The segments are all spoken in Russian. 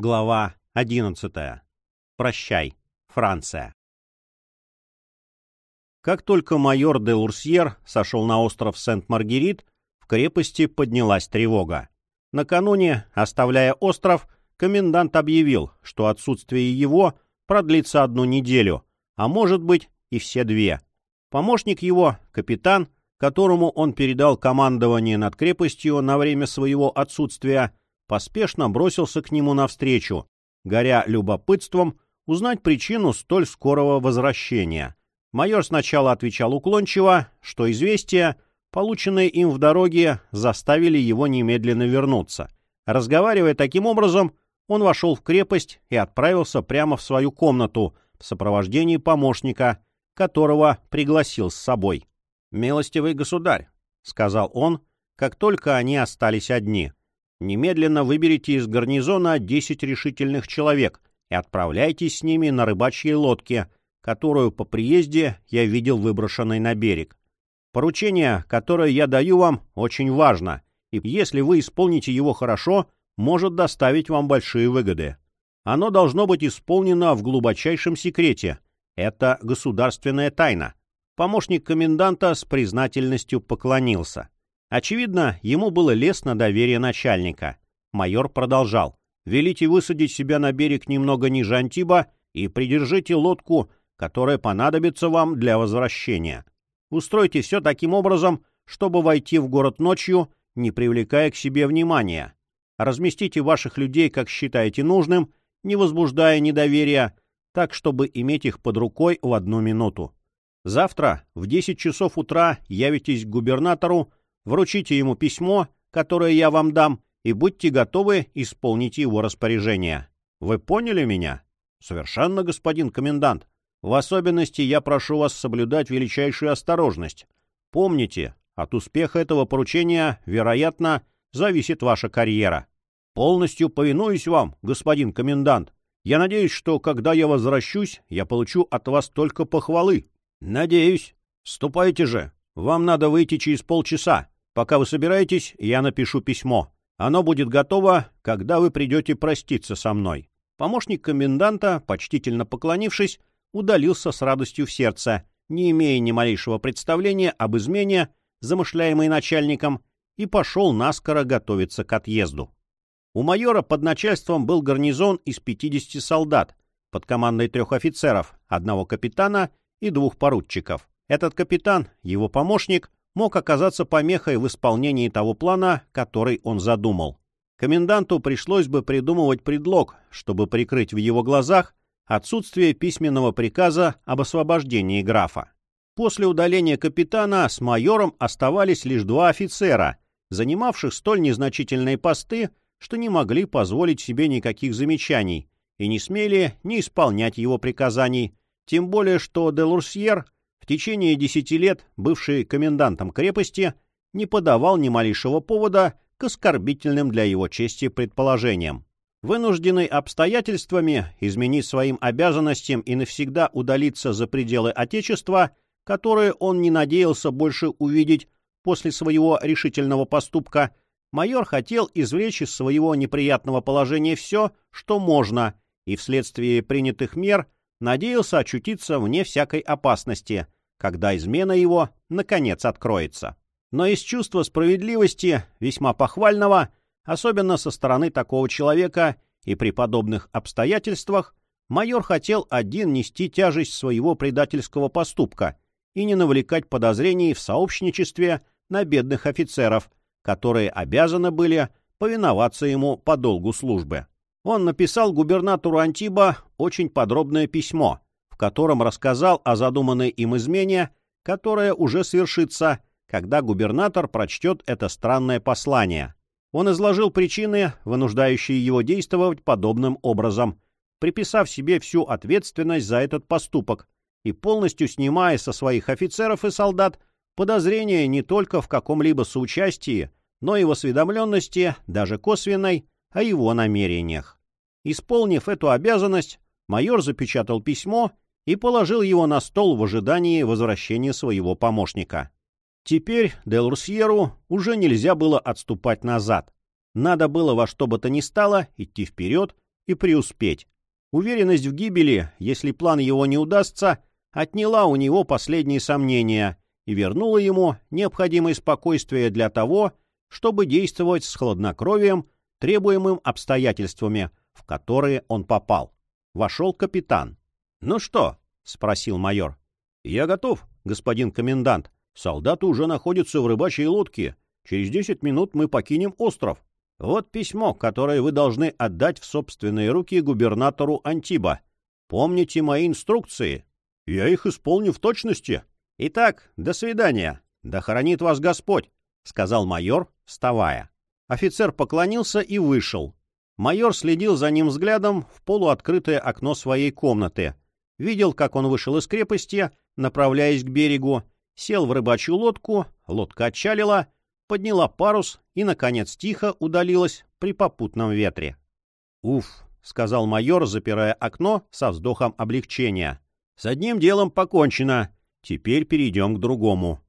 Глава 11. Прощай, Франция. Как только майор де Лурсьер сошел на остров Сент-Маргерит, в крепости поднялась тревога. Накануне, оставляя остров, комендант объявил, что отсутствие его продлится одну неделю, а может быть и все две. Помощник его, капитан, которому он передал командование над крепостью на время своего отсутствия, поспешно бросился к нему навстречу, горя любопытством узнать причину столь скорого возвращения. Майор сначала отвечал уклончиво, что известия, полученные им в дороге, заставили его немедленно вернуться. Разговаривая таким образом, он вошел в крепость и отправился прямо в свою комнату в сопровождении помощника, которого пригласил с собой. «Милостивый государь», — сказал он, как только они остались одни, Немедленно выберите из гарнизона 10 решительных человек и отправляйтесь с ними на рыбачьей лодке, которую по приезде я видел выброшенной на берег. Поручение, которое я даю вам, очень важно, и если вы исполните его хорошо, может доставить вам большие выгоды. Оно должно быть исполнено в глубочайшем секрете. Это государственная тайна. Помощник коменданта с признательностью поклонился. Очевидно, ему было лестно доверие начальника. Майор продолжал. «Велите высадить себя на берег немного ниже Антиба и придержите лодку, которая понадобится вам для возвращения. Устройте все таким образом, чтобы войти в город ночью, не привлекая к себе внимания. Разместите ваших людей, как считаете нужным, не возбуждая недоверия, так, чтобы иметь их под рукой в одну минуту. Завтра в 10 часов утра явитесь к губернатору Вручите ему письмо, которое я вам дам, и будьте готовы исполнить его распоряжение. Вы поняли меня? Совершенно, господин комендант. В особенности я прошу вас соблюдать величайшую осторожность. Помните, от успеха этого поручения, вероятно, зависит ваша карьера. Полностью повинуюсь вам, господин комендант. Я надеюсь, что, когда я возвращусь, я получу от вас только похвалы. Надеюсь. Ступайте же. Вам надо выйти через полчаса. Пока вы собираетесь, я напишу письмо. Оно будет готово, когда вы придете проститься со мной». Помощник коменданта, почтительно поклонившись, удалился с радостью в сердце, не имея ни малейшего представления об измене, замышляемой начальником, и пошел наскоро готовиться к отъезду. У майора под начальством был гарнизон из 50 солдат, под командой трех офицеров, одного капитана и двух поручиков. Этот капитан, его помощник, мог оказаться помехой в исполнении того плана, который он задумал. Коменданту пришлось бы придумывать предлог, чтобы прикрыть в его глазах отсутствие письменного приказа об освобождении графа. После удаления капитана с майором оставались лишь два офицера, занимавших столь незначительные посты, что не могли позволить себе никаких замечаний и не смели не исполнять его приказаний, тем более что Делурсьер течение десяти лет бывший комендантом крепости не подавал ни малейшего повода к оскорбительным для его чести предположениям. Вынужденный обстоятельствами изменить своим обязанностям и навсегда удалиться за пределы Отечества, которые он не надеялся больше увидеть после своего решительного поступка, майор хотел извлечь из своего неприятного положения все, что можно, и вследствие принятых мер надеялся очутиться вне всякой опасности – когда измена его, наконец, откроется. Но из чувства справедливости, весьма похвального, особенно со стороны такого человека и при подобных обстоятельствах, майор хотел один нести тяжесть своего предательского поступка и не навлекать подозрений в сообщничестве на бедных офицеров, которые обязаны были повиноваться ему по долгу службы. Он написал губернатору Антиба очень подробное письмо, котором рассказал о задуманной им измене, которая уже свершится, когда губернатор прочтет это странное послание. Он изложил причины, вынуждающие его действовать подобным образом, приписав себе всю ответственность за этот поступок и полностью снимая со своих офицеров и солдат подозрения не только в каком-либо соучастии, но и в осведомленности, даже косвенной, о его намерениях. Исполнив эту обязанность, майор запечатал письмо и положил его на стол в ожидании возвращения своего помощника. Теперь Делурсьеру уже нельзя было отступать назад. Надо было во что бы то ни стало идти вперед и преуспеть. Уверенность в гибели, если план его не удастся, отняла у него последние сомнения и вернула ему необходимое спокойствие для того, чтобы действовать с хладнокровием, требуемым обстоятельствами, в которые он попал. Вошел капитан. «Ну что?» — спросил майор. «Я готов, господин комендант. Солдаты уже находятся в рыбачьей лодке. Через десять минут мы покинем остров. Вот письмо, которое вы должны отдать в собственные руки губернатору Антиба. Помните мои инструкции? Я их исполню в точности. Итак, до свидания. Да хранит вас Господь, — сказал майор, вставая. Офицер поклонился и вышел. Майор следил за ним взглядом в полуоткрытое окно своей комнаты. Видел, как он вышел из крепости, направляясь к берегу, сел в рыбачью лодку, лодка отчалила, подняла парус и, наконец, тихо удалилась при попутном ветре. «Уф», — сказал майор, запирая окно со вздохом облегчения. «С одним делом покончено. Теперь перейдем к другому».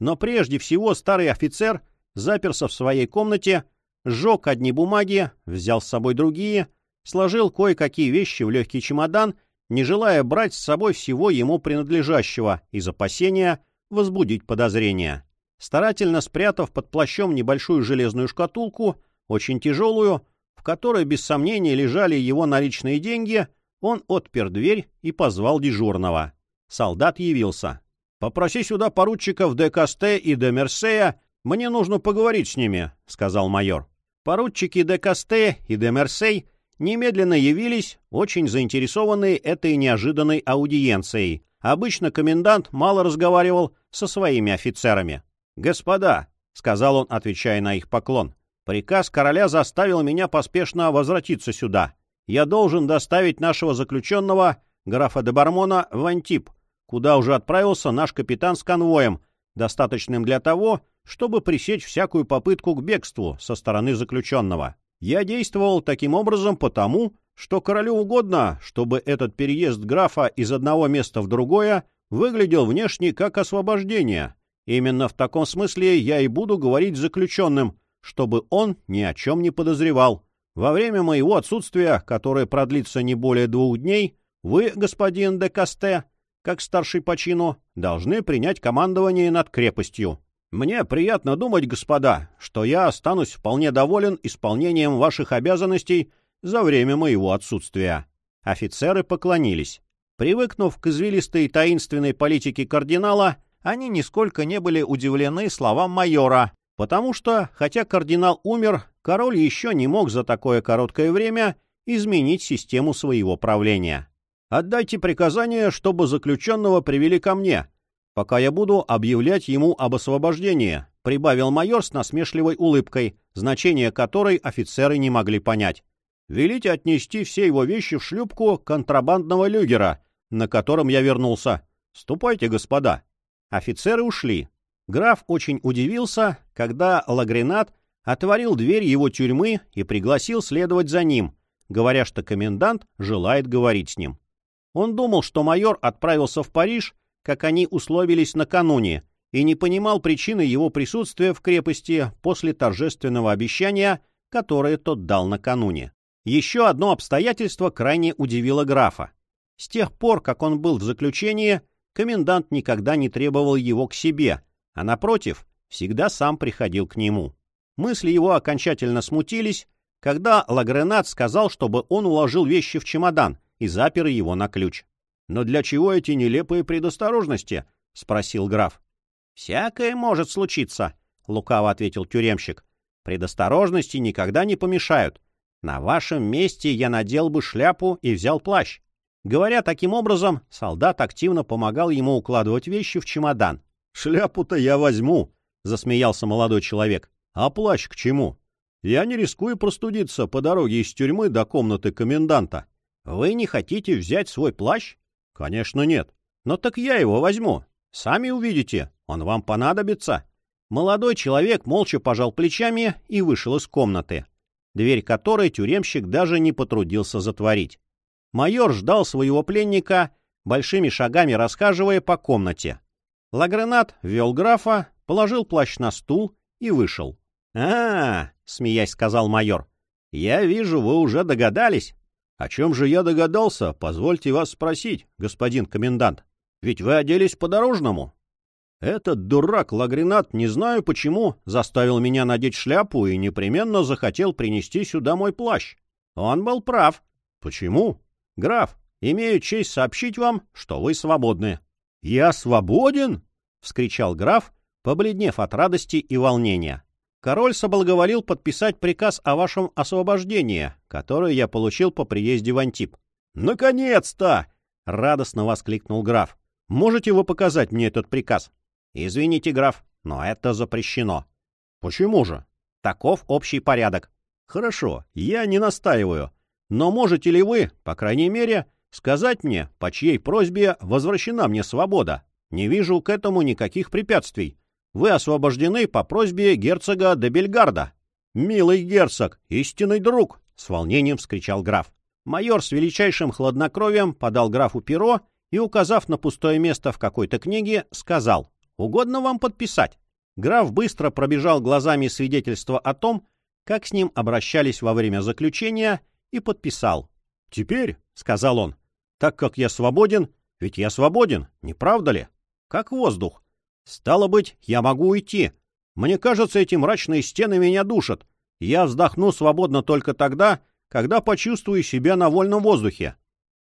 Но прежде всего старый офицер заперся в своей комнате, сжег одни бумаги, взял с собой другие, сложил кое-какие вещи в легкий чемодан, не желая брать с собой всего ему принадлежащего из опасения возбудить подозрения. Старательно спрятав под плащом небольшую железную шкатулку, очень тяжелую, в которой без сомнения лежали его наличные деньги, он отпер дверь и позвал дежурного. Солдат явился. «Попроси сюда поручиков де Касте и де Мерсея, мне нужно поговорить с ними», — сказал майор. Поручики де Касте и де Мерсей немедленно явились, очень заинтересованные этой неожиданной аудиенцией. Обычно комендант мало разговаривал со своими офицерами. «Господа», — сказал он, отвечая на их поклон, — «приказ короля заставил меня поспешно возвратиться сюда. Я должен доставить нашего заключенного, графа де Бармона, в Антип, куда уже отправился наш капитан с конвоем, достаточным для того, чтобы пресечь всякую попытку к бегству со стороны заключенного. Я действовал таким образом потому, что королю угодно, чтобы этот переезд графа из одного места в другое выглядел внешне как освобождение, Именно в таком смысле я и буду говорить заключенным, чтобы он ни о чем не подозревал. Во время моего отсутствия, которое продлится не более двух дней, вы, господин де Касте, как старший по чину, должны принять командование над крепостью. Мне приятно думать, господа, что я останусь вполне доволен исполнением ваших обязанностей за время моего отсутствия». Офицеры поклонились. Привыкнув к извилистой таинственной политике кардинала, они нисколько не были удивлены словам майора, потому что, хотя кардинал умер, король еще не мог за такое короткое время изменить систему своего правления. «Отдайте приказание, чтобы заключенного привели ко мне, пока я буду объявлять ему об освобождении», прибавил майор с насмешливой улыбкой, значение которой офицеры не могли понять. «Велите отнести все его вещи в шлюпку контрабандного люгера, на котором я вернулся. Ступайте, господа». Офицеры ушли. Граф очень удивился, когда Лагренат отворил дверь его тюрьмы и пригласил следовать за ним, говоря, что комендант желает говорить с ним. Он думал, что майор отправился в Париж, как они условились накануне, и не понимал причины его присутствия в крепости после торжественного обещания, которое тот дал накануне. Еще одно обстоятельство крайне удивило графа. С тех пор, как он был в заключении, комендант никогда не требовал его к себе, а, напротив, всегда сам приходил к нему. Мысли его окончательно смутились, когда Лагренат сказал, чтобы он уложил вещи в чемодан и запер его на ключ. «Но для чего эти нелепые предосторожности?» — спросил граф. «Всякое может случиться», — лукаво ответил тюремщик. «Предосторожности никогда не помешают. На вашем месте я надел бы шляпу и взял плащ. Говоря таким образом, солдат активно помогал ему укладывать вещи в чемодан. «Шляпу-то я возьму», — засмеялся молодой человек. «А плащ к чему? Я не рискую простудиться по дороге из тюрьмы до комнаты коменданта. Вы не хотите взять свой плащ? Конечно, нет. Но так я его возьму. Сами увидите, он вам понадобится». Молодой человек молча пожал плечами и вышел из комнаты, дверь которой тюремщик даже не потрудился затворить. Майор ждал своего пленника, большими шагами расхаживая по комнате. Лагренат ввел графа, положил плащ на стул и вышел. «А, -а, -а — смеясь сказал майор, — я вижу, вы уже догадались. О чем же я догадался, позвольте вас спросить, господин комендант. Ведь вы оделись по-дорожному. Этот дурак Лагренат, не знаю почему, заставил меня надеть шляпу и непременно захотел принести сюда мой плащ. Он был прав. Почему? Граф, имею честь сообщить вам, что вы свободны. Я свободен? вскричал граф, побледнев от радости и волнения. Король соблаговолил подписать приказ о вашем освобождении, который я получил по приезде в Антип. «Наконец-то!» — радостно воскликнул граф. «Можете вы показать мне этот приказ?» «Извините, граф, но это запрещено». «Почему же?» «Таков общий порядок». «Хорошо, я не настаиваю. Но можете ли вы, по крайней мере, сказать мне, по чьей просьбе возвращена мне свобода? Не вижу к этому никаких препятствий. Вы освобождены по просьбе герцога де Бельгарда. Милый герцог, истинный друг! — с волнением вскричал граф. Майор с величайшим хладнокровием подал графу перо и, указав на пустое место в какой-то книге, сказал «Угодно вам подписать». Граф быстро пробежал глазами свидетельство о том, как с ним обращались во время заключения, и подписал. «Теперь», — сказал он, — «так как я свободен, ведь я свободен, не правда ли? Как воздух. Стало быть, я могу уйти. Мне кажется, эти мрачные стены меня душат. Я вздохну свободно только тогда, когда почувствую себя на вольном воздухе.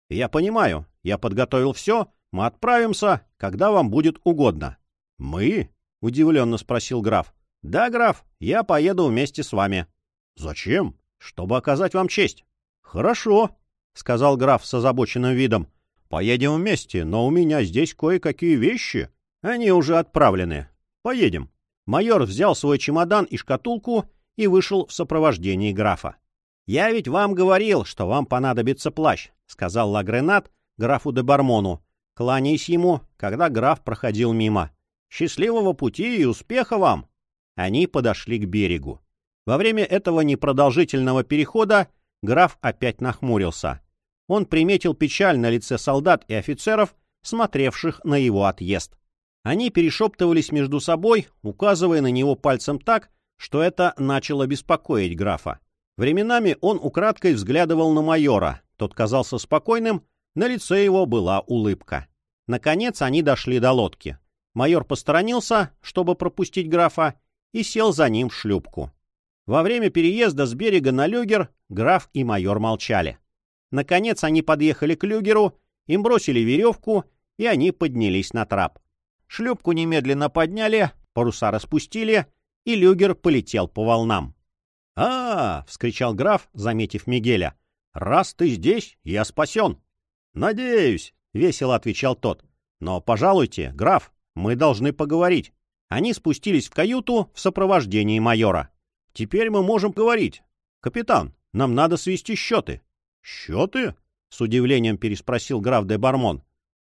Я понимаю, я подготовил все, мы отправимся, когда вам будет угодно. — Мы? — удивленно спросил граф. — Да, граф, я поеду вместе с вами. — Зачем? — Чтобы оказать вам честь. — Хорошо, — сказал граф с озабоченным видом. — Поедем вместе, но у меня здесь кое-какие вещи. Они уже отправлены. Поедем. Майор взял свой чемодан и шкатулку и вышел в сопровождении графа. «Я ведь вам говорил, что вам понадобится плащ», — сказал Лагренат графу де Бармону, кланяясь ему, когда граф проходил мимо. «Счастливого пути и успеха вам!» Они подошли к берегу. Во время этого непродолжительного перехода граф опять нахмурился. Он приметил печаль на лице солдат и офицеров, смотревших на его отъезд. Они перешептывались между собой, указывая на него пальцем так, что это начало беспокоить графа. Временами он украдкой взглядывал на майора, тот казался спокойным, на лице его была улыбка. Наконец они дошли до лодки. Майор посторонился, чтобы пропустить графа, и сел за ним в шлюпку. Во время переезда с берега на люгер граф и майор молчали. Наконец они подъехали к люгеру, им бросили веревку, и они поднялись на трап. Шлюпку немедленно подняли, паруса распустили, и люгер полетел по волнам. а, -а, вскричал граф, заметив Мигеля. «Раз ты здесь, я спасен!» «Надеюсь!» — весело отвечал тот. «Но, пожалуйте, граф, мы должны поговорить». Они спустились в каюту в сопровождении майора. «Теперь мы можем говорить. Капитан, нам надо свести счеты». «Счеты?» — с удивлением переспросил граф де Бармон.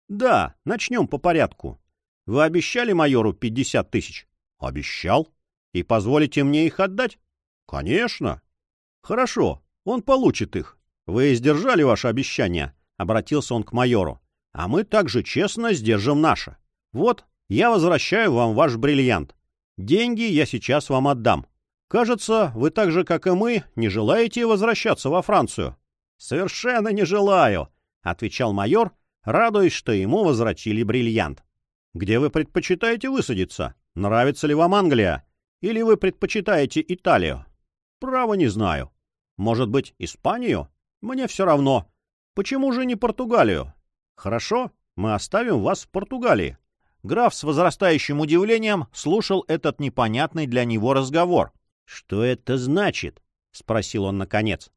«Да, начнем по порядку. Вы обещали майору 50 тысяч? Обещал. И позволите мне их отдать? Конечно. Хорошо, он получит их. Вы сдержали ваше обещание, обратился он к майору. А мы также честно сдержим наше. Вот, я возвращаю вам ваш бриллиант. Деньги я сейчас вам отдам. Кажется, вы так же, как и мы, не желаете возвращаться во Францию. Совершенно не желаю, отвечал майор, радуясь, что ему возвратили бриллиант. Где вы предпочитаете высадиться? Нравится ли вам Англия? Или вы предпочитаете Италию? Право не знаю. Может быть, Испанию? Мне все равно. Почему же не Португалию? Хорошо, мы оставим вас в Португалии. Граф с возрастающим удивлением слушал этот непонятный для него разговор. «Что это значит?» — спросил он наконец.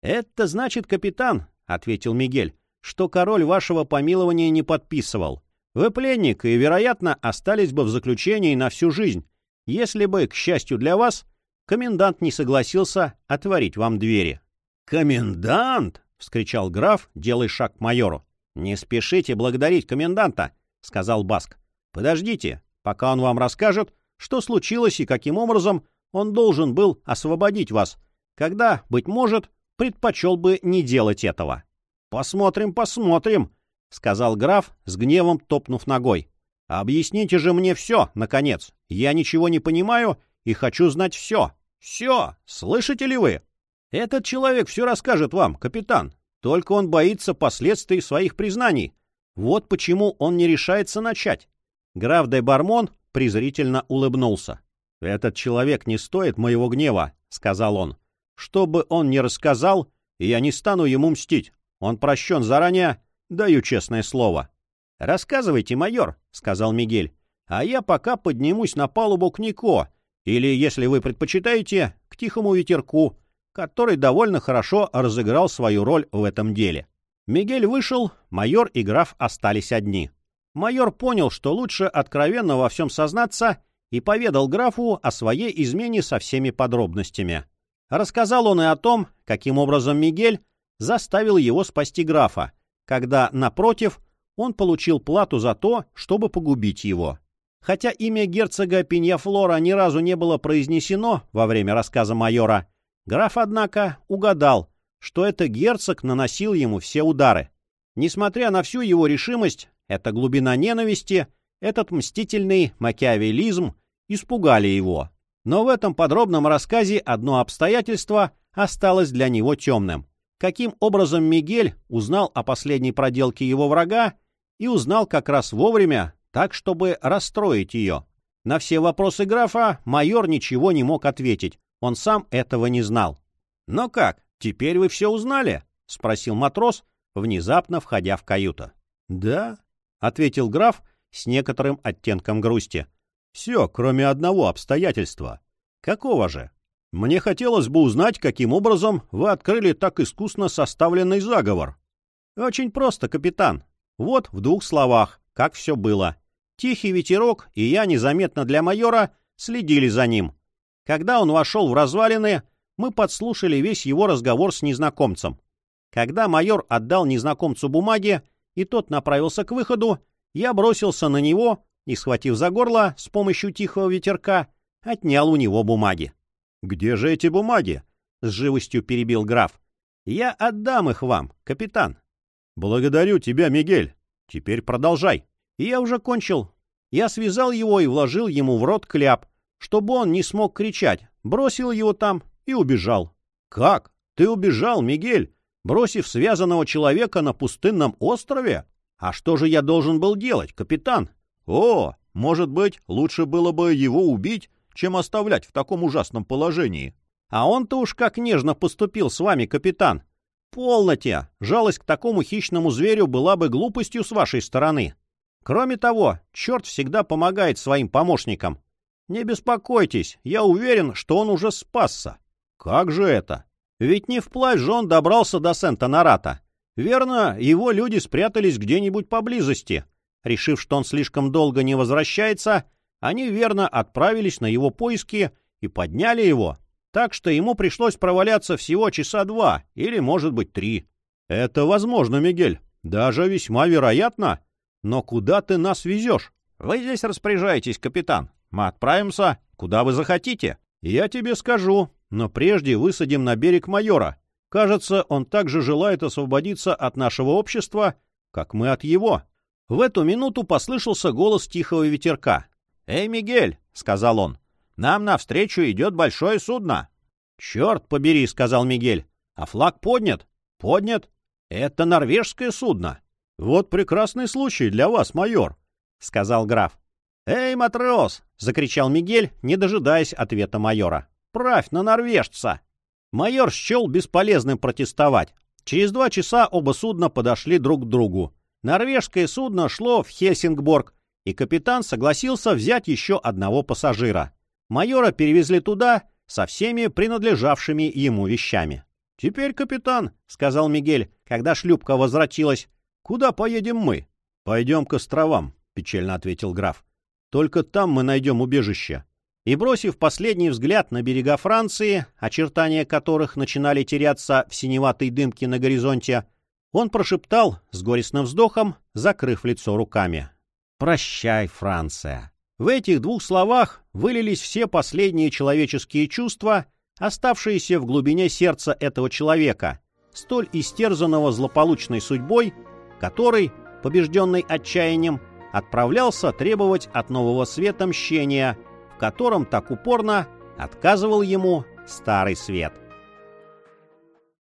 «Это значит, капитан», — ответил Мигель, — «что король вашего помилования не подписывал. Вы пленник и, вероятно, остались бы в заключении на всю жизнь, если бы, к счастью для вас, комендант не согласился отворить вам двери. «Комендант!» — вскричал граф, делая шаг к майору. «Не спешите благодарить коменданта», — сказал Баск. «Подождите, пока он вам расскажет, что случилось и каким образом он должен был освободить вас, когда, быть может, предпочел бы не делать этого». «Посмотрим, посмотрим», — сказал граф, с гневом топнув ногой. «Объясните же мне все, наконец. Я ничего не понимаю и хочу знать все. Все! Слышите ли вы? Этот человек все расскажет вам, капитан. Только он боится последствий своих признаний. Вот почему он не решается начать. Граф де Бармон презрительно улыбнулся. «Этот человек не стоит моего гнева», — сказал он. «Что бы он ни рассказал, я не стану ему мстить. Он прощен заранее, даю честное слово». «Рассказывайте, майор», — сказал Мигель. «А я пока поднимусь на палубу к Нико, или, если вы предпочитаете, к Тихому Ветерку, который довольно хорошо разыграл свою роль в этом деле». Мигель вышел, майор и граф остались одни. Майор понял, что лучше откровенно во всем сознаться, и поведал графу о своей измене со всеми подробностями. Рассказал он и о том, каким образом Мигель заставил его спасти графа, когда, напротив, он получил плату за то, чтобы погубить его. Хотя имя герцога Пиньяфлора ни разу не было произнесено во время рассказа майора, граф, однако, угадал, что это герцог наносил ему все удары. Несмотря на всю его решимость, эта глубина ненависти, этот мстительный макиавелизм испугали его. Но в этом подробном рассказе одно обстоятельство осталось для него темным. Каким образом Мигель узнал о последней проделке его врага и узнал как раз вовремя, так, чтобы расстроить ее. На все вопросы графа майор ничего не мог ответить, он сам этого не знал. «Но как, теперь вы все узнали?» — спросил матрос, внезапно входя в каюту. «Да», — ответил граф с некоторым оттенком грусти. «Все, кроме одного обстоятельства. Какого же? Мне хотелось бы узнать, каким образом вы открыли так искусно составленный заговор». «Очень просто, капитан. Вот в двух словах, как все было. Тихий ветерок и я незаметно для майора следили за ним. Когда он вошел в развалины, мы подслушали весь его разговор с незнакомцем. Когда майор отдал незнакомцу бумаги, и тот направился к выходу, я бросился на него и, схватив за горло с помощью тихого ветерка, отнял у него бумаги. — Где же эти бумаги? — с живостью перебил граф. — Я отдам их вам, капитан. «Благодарю тебя, Мигель. Теперь продолжай». Я уже кончил. Я связал его и вложил ему в рот кляп, чтобы он не смог кричать, бросил его там и убежал. «Как? Ты убежал, Мигель, бросив связанного человека на пустынном острове? А что же я должен был делать, капитан? О, может быть, лучше было бы его убить, чем оставлять в таком ужасном положении. А он-то уж как нежно поступил с вами, капитан. Полноте! Жалость к такому хищному зверю была бы глупостью с вашей стороны. Кроме того, черт всегда помогает своим помощникам. Не беспокойтесь, я уверен, что он уже спасся. Как же это? Ведь не вплавь же он добрался до Сента-Нарата. Верно, его люди спрятались где-нибудь поблизости. Решив, что он слишком долго не возвращается, они верно отправились на его поиски и подняли его, так что ему пришлось проваляться всего часа два или, может быть, три. Это возможно, Мигель, даже весьма вероятно. Но куда ты нас везешь? Вы здесь распоряжаетесь, капитан. Мы отправимся, куда вы захотите. Я тебе скажу, но прежде высадим на берег майора. Кажется, он также желает освободиться от нашего общества, как мы от его. В эту минуту послышался голос тихого ветерка. «Эй, Мигель!» — сказал он. Нам навстречу идет большое судно. — Черт побери, — сказал Мигель. — А флаг поднят? — Поднят. Это норвежское судно. — Вот прекрасный случай для вас, майор, — сказал граф. — Эй, матрос! — закричал Мигель, не дожидаясь ответа майора. — Правь на норвежца! Майор счел бесполезным протестовать. Через два часа оба судна подошли друг к другу. Норвежское судно шло в Хельсингборг, и капитан согласился взять еще одного пассажира. Майора перевезли туда со всеми принадлежавшими ему вещами. — Теперь, капитан, — сказал Мигель, когда шлюпка возвратилась, — куда поедем мы? — Пойдем к островам, — печально ответил граф. — Только там мы найдем убежище. И, бросив последний взгляд на берега Франции, очертания которых начинали теряться в синеватой дымке на горизонте, он прошептал с горестным вздохом, закрыв лицо руками. «Прощай, Франция!» В этих двух словах вылились все последние человеческие чувства, оставшиеся в глубине сердца этого человека, столь истерзанного злополучной судьбой, который, побежденный отчаянием, отправлялся требовать от нового света мщения, в котором так упорно отказывал ему старый свет.